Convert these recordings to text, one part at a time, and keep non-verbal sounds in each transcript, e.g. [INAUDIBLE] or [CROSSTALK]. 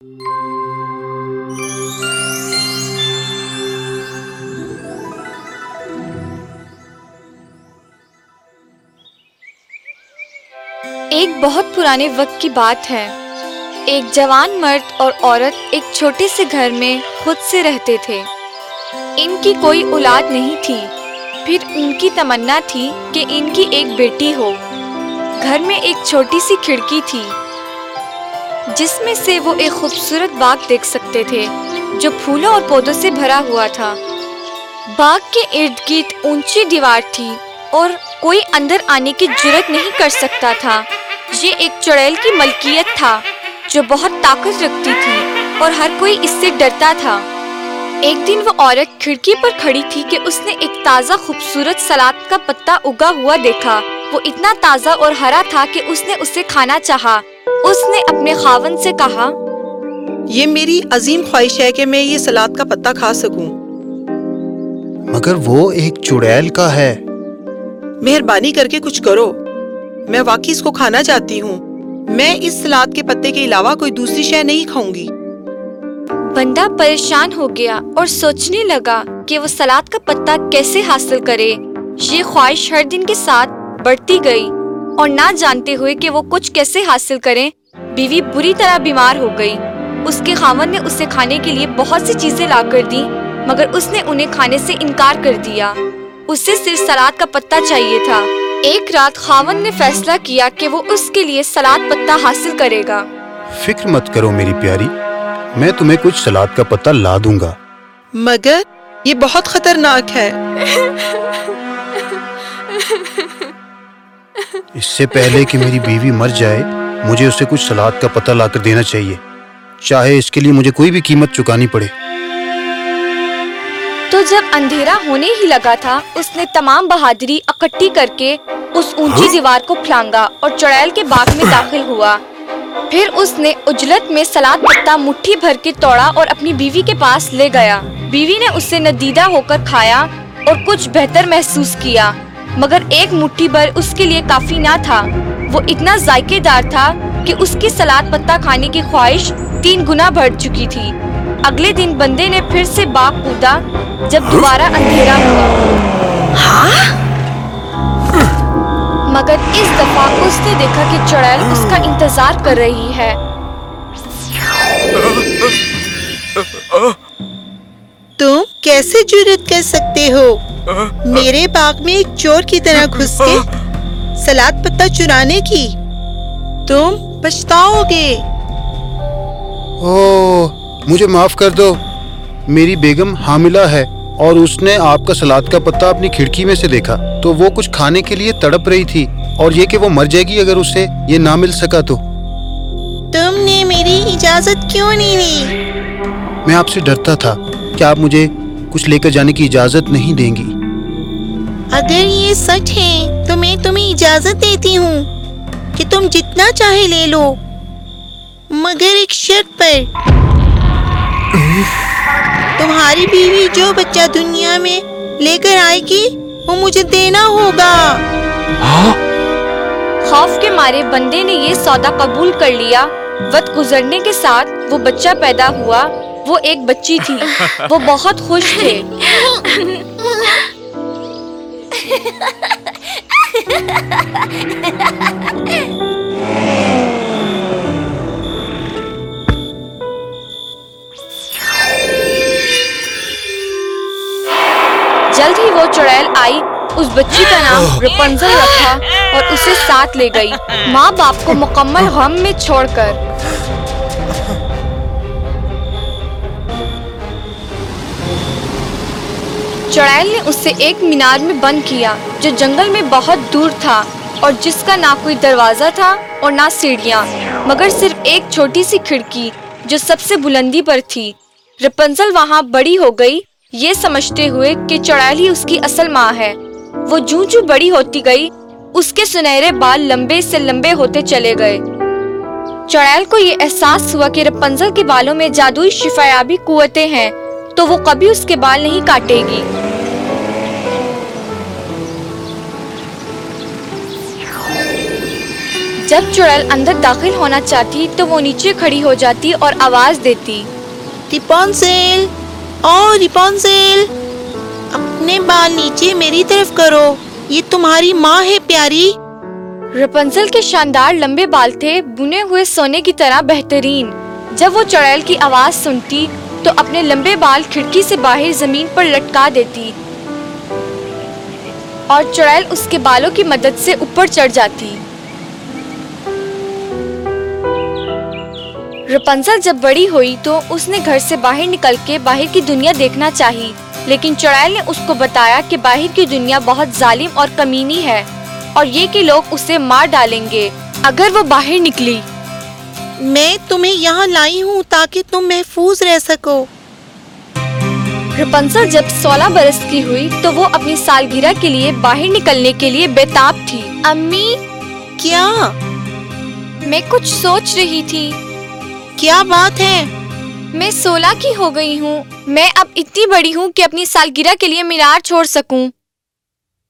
ایک بہت پرانے وقت کی بات ہے۔ ایک جوان مرد اور عورت ایک چھوٹے سے گھر میں خود سے رہتے تھے۔ ان کی کوئی اولاد نہیں تھی۔ پھر ان کی تمنا تھی کہ ان کی ایک بیٹی ہو۔ گھر میں ایک چھوٹی سی کھڑکی تھی۔ جس میں سے وہ ایک خوبصورت باغ دیکھ سکتے تھے، جو پھولوں اور پودوں سے بھرا ہوا تھا۔ باغ کے ارد گرد اونچی دیوار تھی اور کوئی اندر آنے کی جرت نہیں کر سکتا تھا۔ یہ ایک چڑیل کی ملکیت تھا، جو بہت طاقت رکھتی تھی اور ہر کوئی اس سے ڈرتا تھا۔ ایک دن وہ عورت کھڑکی پر کھڑی تھی کہ اس نے ایک تازہ خوبصورت سلاد کا پتا اگا ہوا دیکھا۔ وہ اتنا تازہ اور ہرا تھا کہ اس نے اسے کھانا چاہا۔ اس نے اپنے خاون سے کہا یہ میری عظیم خواہش ہے کہ میں یہ سلاد کا پتا کھا سکوں۔ مگر وہ ایک چڑیل کا ہے۔ مہربانی کر کے کچھ کرو۔ میں واقعی اس کو کھانا چاہتی ہوں۔ میں اس سلاد کے پتے کے علاوہ کوئی دوسری شے نہیں کھاؤں گی۔ بندہ پریشان ہو گیا اور سوچنے لگا کہ وہ سلاد کا پتا کیسے حاصل کرے۔ یہ خواہش ہر دن کے ساتھ بڑھتی گئی اور نہ جانتے ہوئے کہ وہ کچھ کیسے حاصل کریں۔ بیوی بری طرح بیمار ہو گئی۔ اس کے خاون نے اسے کھانے کے لیے بہت سی چیزیں لا کر دی مگر اس نے انہیں کھانے سے انکار کر دیا۔ اسے صرف سلاد کا پتا چاہیے تھا۔ ایک رات خاون نے فیصلہ کیا کہ وہ اس کے لیے سلاد پتا حاصل کرے گا۔ فکر مت کرو میری پیاری میں تمہیں کچھ سلاد کا پتا لا دوں گا۔ مگر یہ بہت خطرناک ہے۔ اس سے پہلے کہ میری بیوی مر جائے مجھے اسے کچھ سلاد کا پتا لا کر دینا چاہیے۔ چاہے اس کے لیے مجھے کوئی بھی قیمت چکانی پڑے۔ تو جب اندھیرا ہونے ہی لگا تھا اس نے تمام بہادری اکٹھی کر کے اس اونچی دیوار کو پھلانگا اور چڑیل کے باغ میں داخل ہوا۔ پھر اس نے اجلت میں سلاد پتا مٹھی بھر کے توڑا اور اپنی بیوی کے پاس لے گیا۔ بیوی نے اسے ندیدہ ہو کر کھایا اور کچھ بہتر محسوس کیا مگر ایک مٹھی بھر اس کے لیے کافی نہ تھا۔ وہ اتنا ذائقے دار تھا کہ اس کی سلاد پتا کھانے کی خواہش تین گنا بڑھ چکی تھی۔ اگلے دن بندے نے پھر سے باغ کودا جب دوبارہ اندھیرا ہوا۔ مگر اس دفعہ اس نے دیکھا کہ چڑیل اس کا انتظار کر رہی ہے۔ تم کیسے جرت کر سکتے ہو؟ میرے باغ میں ایک چور کی طرح گھس کے سلاد پتا چرانے کی؟ تم پچھتاؤ گے او مجھے معاف کر دو۔ میری بیگم حاملہ ہے اور اس نے آپ کا سلاد کا پتا اپنی کھڑکی میں سے دیکھا۔ تو وہ کچھ کھانے کے لیے تڑپ رہی تھی اور یہ کہ وہ مر جائے گی اگر اسے یہ نہ مل سکا تو۔ تم نے میری اجازت کیوں نہیں لی میں آپ سے ڈرتا تھا۔ کہ آپ مجھے کچھ لے کر جانے کی اجازت نہیں دیں گی؟ اگر یہ سچ ہے تو میں تمہیں اجازت دیتی ہوں کہ تم جتنا چاہے لے لو مگر ایک شرط پر۔ تمہاری بیوی جو بچہ دنیا میں لے کر آئے گی وہ مجھے دینا ہوگا۔ خوف کے مارے بندے نے یہ سودا قبول کر لیا۔ وقت گزرنے کے ساتھ وہ بچہ پیدا ہوا وہ ایک بچی تھی۔ [LAUGHS] وہ بہت خوش تھے۔ [LAUGHS] جلد ہی وہ چڑیل آئی اس بچی کا نام رپنزل رکھا اور اسے ساتھ لے گئی۔ ماں باپ کو مکمل غم میں چھوڑ کر۔ چڑیل نے اسے ایک مینار میں بند کیا جو جنگل میں بہت دور تھا اور جس کا نہ کوئی دروازہ تھا اور نہ سیڑھیاں، مگر صرف ایک چھوٹی سی کھڑکی جو سب سے بلندی پر تھی۔ رپنزل وہاں بڑی ہو گئی۔ یہ سمجھتے ہوئے کہ چڑیل ہی اس کی اصل ماں ہے۔ وہ جوں جوں بڑی ہوتی گئی، اس کے سنہرے بال لمبے سے لمبے ہوتے چلے گئے۔ چڑیل کو یہ احساس ہوا کہ رپنزل کے بالوں میں جادوئی شفایابی قوتیں ہیں۔ تو وہ کبھی اس کے بال نہیں کاٹے گی۔ جب چڑیل اندر داخل ہونا چاہتی تو وہ نیچے کھڑی ہو جاتی اور آواز دیتی۔ ریپونسل او ریپونسل اپنے بال نیچے میری طرف کرو۔ یہ تمہاری ماں ہے پیاری۔ رپنزل کے شاندار لمبے بال تھے بنے ہوئے سونے کی طرح بہترین۔ جب وہ چڑیل کی آواز سنتی تو اپنے لمبے بال کھڑکی سے باہر زمین پر لٹکا دیتی اور چڑیل اس کے بالوں کی مدد سے اوپر چڑھ جاتی۔ رپنزل جب بڑی ہوئی تو اس نے گھر سے باہر نکل کے باہر کی دنیا دیکھنا چاہی، لیکن چڑیل نے اس کو بتایا کہ باہر کی دنیا بہت ظالم اور کمینی ہے اور یہ کہ لوگ اسے مار ڈالیں گے۔ اگر وہ باہر نکلی میں تمہیں یہاں لائی ہوں تاکہ تم محفوظ رہ سکو۔ رپنزل جب سولہ برس کی ہوئی تو وہ اپنی سالگرہ کے لیے باہر نکلنے کے لیے بےتاب تھی۔ امی؟ کیا؟ میں کچھ سوچ رہی تھی۔ کیا بات ہے؟ میں سولہ کی ہو گئی ہوں۔ میں اب اتنی بڑی ہوں کہ اپنی سالگرہ کے لیے مینار چھوڑ سکوں۔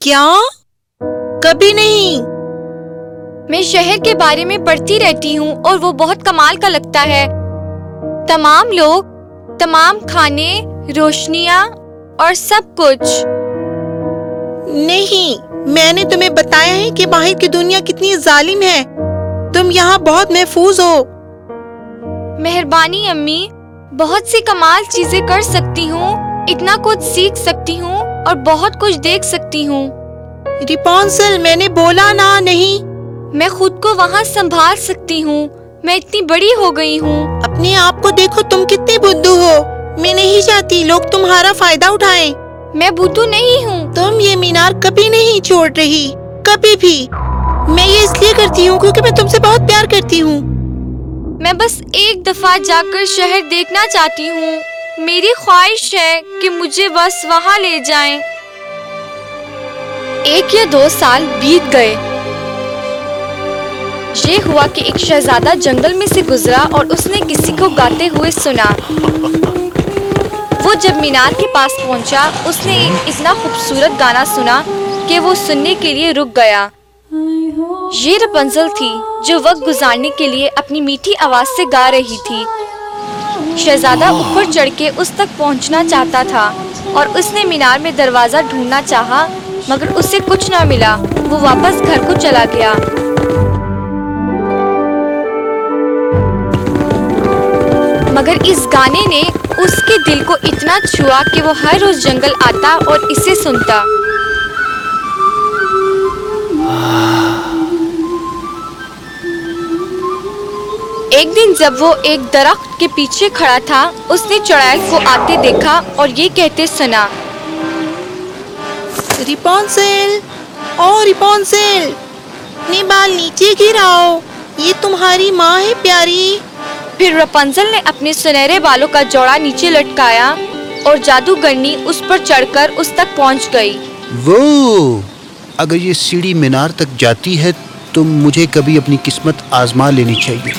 کیا؟ کبھی نہیں۔ میں شہر کے بارے میں پڑھتی رہتی ہوں اور وہ بہت کمال کا لگتا ہے۔ تمام لوگ تمام کھانے روشنیاں اور سب کچھ۔ نہیں میں نے تمہیں بتایا ہے کہ باہر کی دنیا کتنی ظالم ہے۔ تم یہاں بہت محفوظ ہو۔ مہربانی امی بہت سی کمال چیزیں کر سکتی ہوں اتنا کچھ سیکھ سکتی ہوں اور بہت کچھ دیکھ سکتی ہوں۔ ریپونسل میں نے بولا نا نہیں۔ میں خود کو وہاں سنبھال سکتی ہوں۔ میں اتنی بڑی ہو گئی ہوں۔ اپنے آپ کو دیکھو تم کتنی بدھو ہو۔ میں نہیں چاہتی لوگ تمہارا فائدہ اٹھائیں۔ میں بدھو نہیں ہوں۔ تم یہ مینار کبھی نہیں چھوڑ رہی کبھی بھی۔ میں یہ اس لیے کرتی ہوں کیونکہ میں تم سے بہت پیار کرتی ہوں۔ میں بس ایک دفعہ جا کر شہر دیکھنا چاہتی ہوں۔ میری خواہش ہے کہ مجھے بس وہاں لے جائیں۔ ایک یا دو سال بیت گئے۔ یہ ہوا کہ ایک شہزادہ جنگل میں سے گزرا اور اس نے کسی کو گاتے ہوئے سنا۔ وہ جب مینار کے پاس پہنچا، اس نے اتنا خوبصورت گانا سنا کہ وہ سننے کے لیے رک گیا۔ یہ رپنزل تھی جو وقت گزارنے کے لیے اپنی میٹھی آواز سے گا رہی تھی۔ شہزادہ اوپر چڑھ کے اس تک پہنچنا چاہتا تھا اور اس نے مینار میں دروازہ ڈھونڈنا چاہا، مگر اسے کچھ نہ ملا۔ وہ واپس گھر کو چلا گیا۔ مگر اس گانے نے اس کے دل کو اتنا چھوا کہ وہ ہر روز جنگل آتا اور اسے سنتا۔ ایک دن جب وہ ایک درخت کے پیچھے کھڑا تھا، اس نے چڑیل کو آتے دیکھا اور یہ کہتے سنا۔ ریپونسل او ریپونسل اپنے بال نیچے گراؤ، یہ تمہاری ماں ہے پیاری۔ پھر رپنزل نے اپنے سنہرے بالوں کا جوڑا نیچے لٹکایا اور جادوگرنی اس پر چڑھ کر اس تک پہنچ گئی۔ وہ اگر یہ سیڑھی مینار تک جاتی ہے تو مجھے کبھی اپنی قسمت آزما لینی چاہیے۔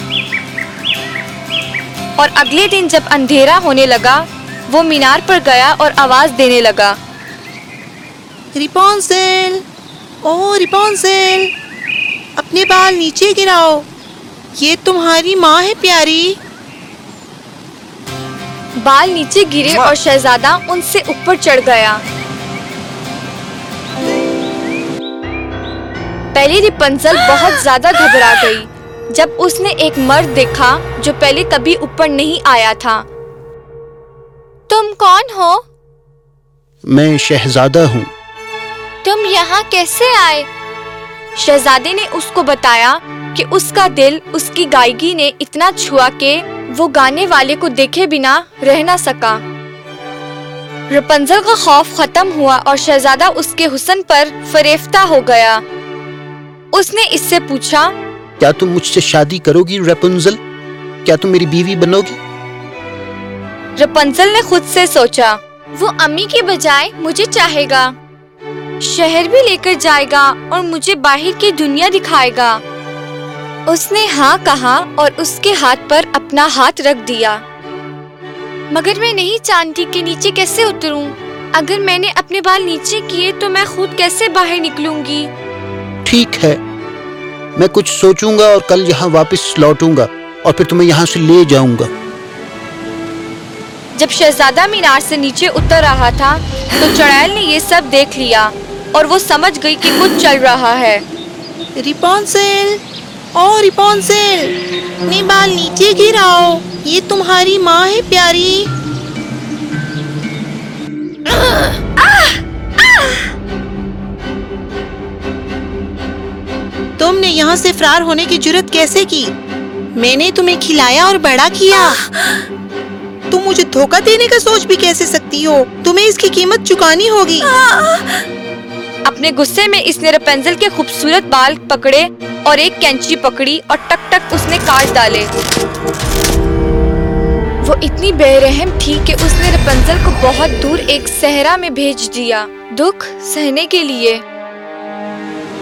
اور اگلے دن جب اندھیرا ہونے لگا وہ مینار پر گیا اور آواز دینے لگا۔ ریپونسل او ریپونسل اپنے بال نیچے گراؤ۔ یہ تمہاری ماں ہے پیاری؟ بال نیچے گرے اور شہزادہ ان سے اوپر چڑھ گیا۔ پہلی رپنزل بہت زیادہ گھبرا گئی۔ جب اس نے ایک مرد دیکھا جو پہلے کبھی اوپر نہیں آیا تھا۔ تم کون ہو؟ میں شہزادہ ہوں۔ تم یہاں کیسے آئے؟ شہزادے نے اس کو بتایا کہ اس کا دل اس کی گائیگی نے اتنا چھوا کہ وہ گانے والے کو دیکھے بنا رہ نہ سکا۔ رپنزل کا خوف ختم ہوا اور شہزادہ اس کے حسن پر فریفتہ ہو گیا۔ اس نے اس سے پوچھا کیا تم مجھ سے شادی کرو گی ریپنزل کیا تم میری بیوی بنو گی؟ رپنزل نے خود سے سوچا وہ امی کے بجائے مجھے چاہے گا۔ شہر بھی لے کر جائے گا اور مجھے باہر کی دنیا دکھائے گا۔ اس نے ہاں کہا اور اس کے ہاتھ پر اپنا ہاتھ رکھ دیا۔ مگر میں نہیں جانتی کہ نیچے کیسے اتروں۔ اگر میں نے اپنے بال نیچے کیے تو میں خود کیسے باہر نکلوں گی؟ ٹھیک ہے میں کچھ سوچوں گا اور کل یہاں واپس لوٹوں گا اور پھر تمہیں یہاں سے لے جاؤں گا۔ جب شہزادہ مینار سے نیچے اتر رہا تھا تو چڑیل نے یہ سب دیکھ لیا اور وہ سمجھ گئی کہ کچھ چل رہا ہے۔ ریپونسل او ریپونسل اپنے بال نیچے گراؤ، یہ تمہاری ماں ہے پیاری۔ تم نے یہاں سے فرار ہونے کی جرت کیسے کی؟ میں نے تمہیں کھلایا اور بڑا کیا۔ تم مجھے دھوکہ دینے کا سوچ بھی کیسے سکتی ہو؟ تمہیں اس کی قیمت چکانی ہوگی۔ اپنے غصے میں اس نے رپنزل کے خوبصورت بال پکڑے اور ایک کینچی پکڑی اور ٹک ٹک اس نے کاٹ ڈالے۔ وہ اتنی بے رحم تھی کہ اس نے رپنزل کو بہت دور ایک صحرا میں بھیج دیا۔ دکھ سہنے کے لیے۔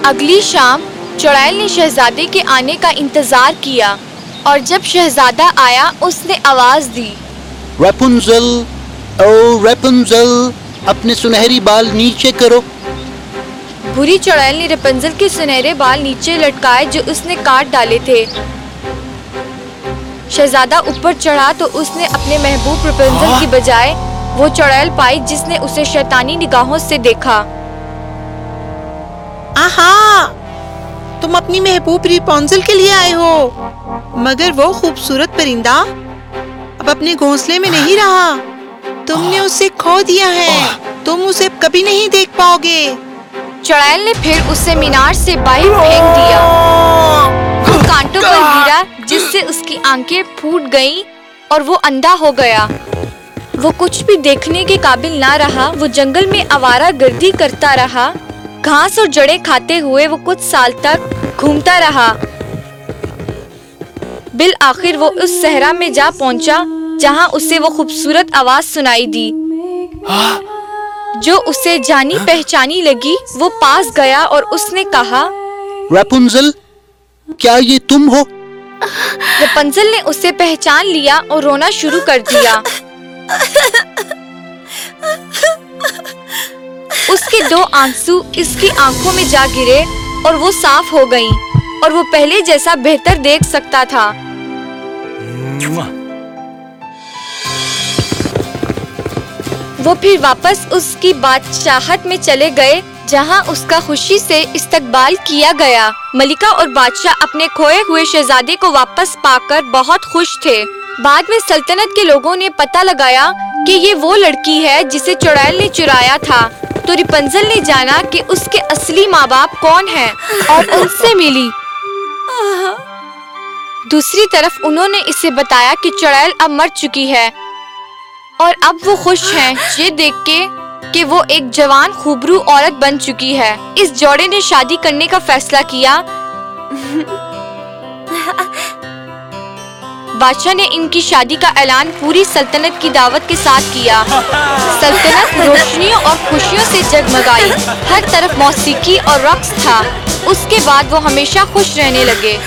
اگلی شام چڑیل نے شہزادے کے آنے کا انتظار کیا اور جب شہزادہ آیا، اس نے آواز دی۔ ریپنزل او ریپنزل اپنے سنہری بال نیچے کرو۔ بری چڑیل نے رپنزل کے سنہرے بال نیچے لٹکائے جو اس نے کاٹ ڈالے تھے شہزادہ اوپر چڑھا تو اس نے اپنے محبوب رپنزل کی بجائے وہ چڑیل پائی جس نے اسے شیطانی نگاہوں سے دیکھا آہا تم اپنی محبوب ریپونزل کے لیے آئے ہو مگر وہ خوبصورت پرندہ اب اپنے گھونسلے میں نہیں رہا تم نے اسے کھو دیا ہے تم اسے کبھی نہیں دیکھ پاؤ گے چڑیل نے پھر اسے مینار سے باہر پھینک دیا۔ کانٹوں پر گرا جس سے اس کی آنکھیں پھوٹ گئیں اور وہ اندھا ہو گیا۔ وہ کچھ بھی دیکھنے کے قابل نہ رہا، وہ جنگل میں آوارہ گردی کرتا رہا۔ گھاس اور جڑیں کھاتے ہوئے وہ کچھ سال تک گھومتا رہا۔ بالآخر وہ اس صحرا میں جا پہنچا، جہاں اسے وہ خوبصورت آواز سنائی دی۔ ہاں، جو اسے جانی پہچانی لگی وہ پاس گیا اور اس نے کہا ریپنزل کیا یہ تم ہو؟ رپنزل نے اسے پہچان لیا اور رونا شروع کر دیا۔ اس کے دو آنسو اس کی آنکھوں میں جا گرے اور وہ صاف ہو گئیں اور وہ پہلے جیسا بہتر دیکھ سکتا تھا۔ وہ پھر واپس اس کی بادشاہت میں چلے گئے، جہاں اس کا خوشی سے استقبال کیا گیا۔ ملکہ اور بادشاہ اپنے کھوئے ہوئے شہزادے کو واپس پا کر بہت خوش تھے۔ بعد میں سلطنت کے لوگوں نے پتہ لگایا کہ یہ وہ لڑکی ہے جسے چڑیل نے چرایا تھا۔ تو ریپنزل نے جانا کہ اس کے اصلی ماں باپ کون ہیں اور ان سے ملی۔ دوسری طرف انہوں نے اسے بتایا کہ چڑیل اب مر چکی ہے۔ اور اب وہ خوش ہیں۔ یہ دیکھ کے کہ وہ ایک جوان خوبرو عورت بن چکی ہے۔ اس جوڑے نے شادی کرنے کا فیصلہ کیا۔ بادشاہ نے ان کی شادی کا اعلان پوری سلطنت کی دعوت کے ساتھ کیا۔ سلطنت روشنیوں اور خوشیوں سے جگمگائی۔ ہر طرف موسیقی اور رقص تھا۔ اس کے بعد وہ ہمیشہ خوش رہنے لگے۔